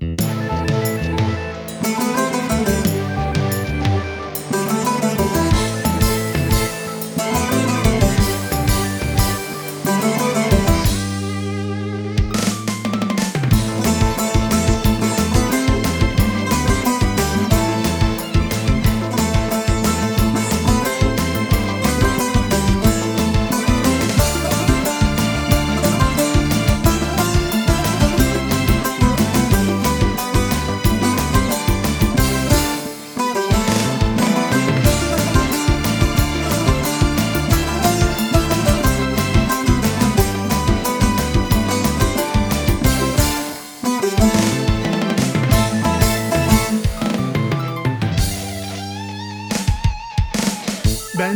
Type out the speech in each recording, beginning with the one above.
Mm-hmm.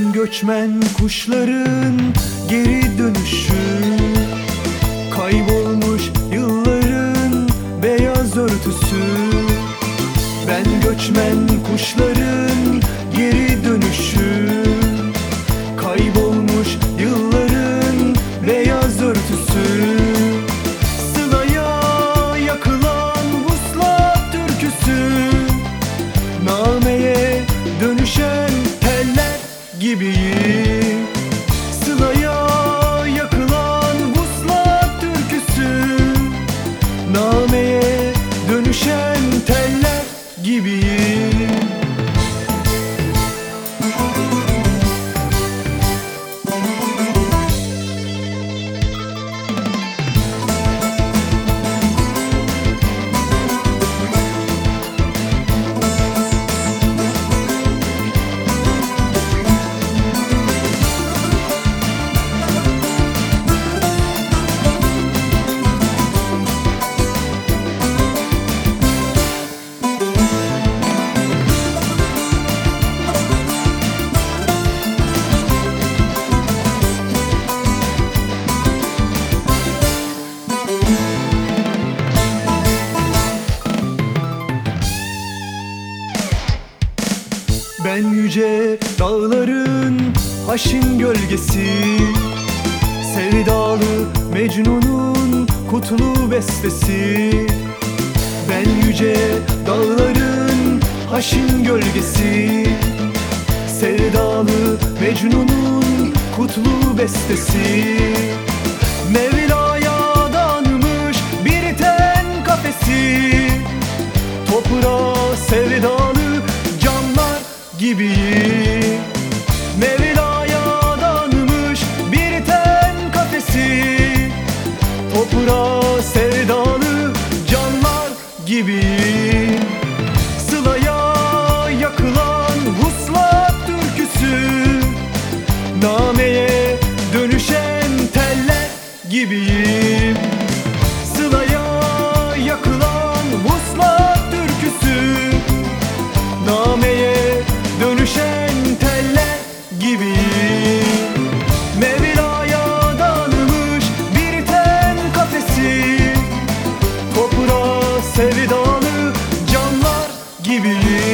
Ben göçmen kuşların geri dönüşü. Kaybolmuş yılların beyaz örtüsü. Ben göçmen kuşların geri dönüşü Ben yüce dağların haşin gölgesi Sevdalı Mecnun'un kutlu bestesi. Ben yüce dağların haşin gölgesi Sevdalı Mecnun'un kutlu bestesi. Mevla'ya danmış bir ten kafesi Toprağa sevdalı gibiyim. Mevla'ya danmış bir ten kafesi Toprağa sevdalı canlar gibiyim. Sılaya yakılan huslat türküsü. Nameye dönüşen teller gibiyim. gibiyim.